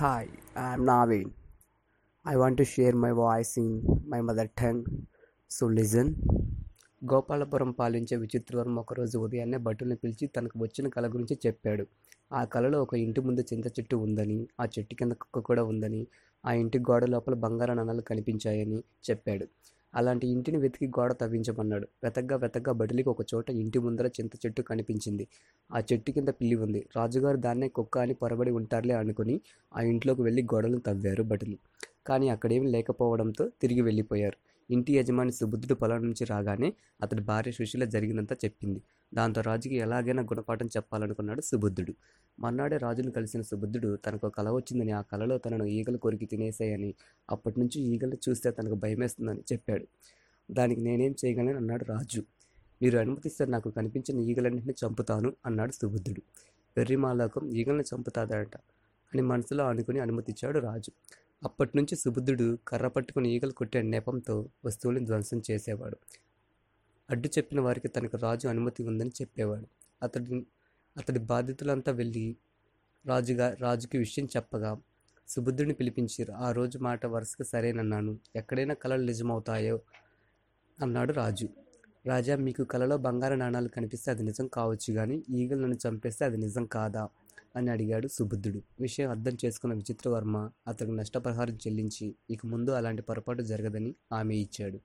Hi, I'm Naveen. I want to share my voice in my mother tongue. So listen. Gopalapuram పాలించే విచిత్రవర్మ ఒకరోజు ఉదయాన్నే భటుల్ని పిలిచి తనకు వచ్చిన కళ గురించి చెప్పాడు ఆ కళలో ఒక ఇంటి ముందు చింత చెట్టు ఉందని ఆ చెట్టు కింద కుక్క కూడా ఉందని ఆ ఇంటి గోడ లోపల బంగారు నాణాలు కనిపించాయని చెప్పాడు అలాంటి ఇంటిని వెతికి గోడ తవ్వించమన్నాడు. వెతగ్గా వెతగ్గా బడిలికి ఒక చోట ఇంటి ముందర చింత చెట్టు కనిపించింది. ఆ చెట్టు కింద పిల్లి ఉంది. రాజుగారు దాన్నే కుక్క అని పొరబడి ఉంటారులే అనుకుని ఆ ఇంట్లోకి వెళ్ళి గోడలను తవ్వారు బటిలు కానీ అక్కడేమి లేకపోవడంతో తిరిగి వెళ్ళిపోయారు. ఇంటి యజమాని సుబుద్ధుడు పొలం నుంచి రాగానే అతడి భార్య సుశీల జరిగినంత చెప్పింది. దాంతో రాజుకి ఎలాగైనా గుణపాఠం చెప్పాలనుకున్నాడు సుబుద్ధుడు. మన్నాడే రాజును కలిసిన సుబుద్ధుడు తనకు ఒక కల వచ్చిందని ఆ కలలో తనను ఈగలు కొరికి తినేసాయని అప్పటి నుంచి ఈగలు చూస్తే తనకు భయమేస్తుందని చెప్పాడు. దానికి నేనేం చేయగలను? అన్నాడు రాజు. మీరు అనుమతిస్తే నాకు కనిపించిన ఈగలన్నింటినీ చంపుతాను అన్నాడు సుబుద్ధుడు వెర్రిమాలోకం ఈగల్ని చంపుతాదట అని మనసులో అనుకుని అనుమతిచ్చాడు రాజు. అప్పటి నుంచి సుబుద్ధుడు కర్ర పట్టుకుని ఈగలు కొట్టే నెపంతో వస్తువులను ధ్వంసం చేసేవాడు. అడ్డు చెప్పిన వారికి తనకు రాజు అనుమతి ఉందని చెప్పేవాడు. అతడి అతడి బాధితులంతా వెళ్ళి రాజుగా రాజుకి విషయం చెప్పగా సుబుద్ధుడిని పిలిపించారు. ఆ రోజు మాట వరుసగా సరేనన్నాను. ఎక్కడైనా కళలు నిజమవుతాయో అన్నాడు రాజు. రాజా మీకు కలలో బంగారు నాణాలు కనిపిస్తే అది నిజం కావచ్చు కానీ ఈగలు నన్ను చంపేస్తే అది నిజం కాదా? అని అడిగాడు సుబుద్ధుడు విషయం అర్థం చేసుకున్న విచిత్రవర్మ అతనికి నష్టపరిహారం చెల్లించి ఇక ముందు అలాంటి పొరపాటు జరగదని హామీ ఇచ్చాడు.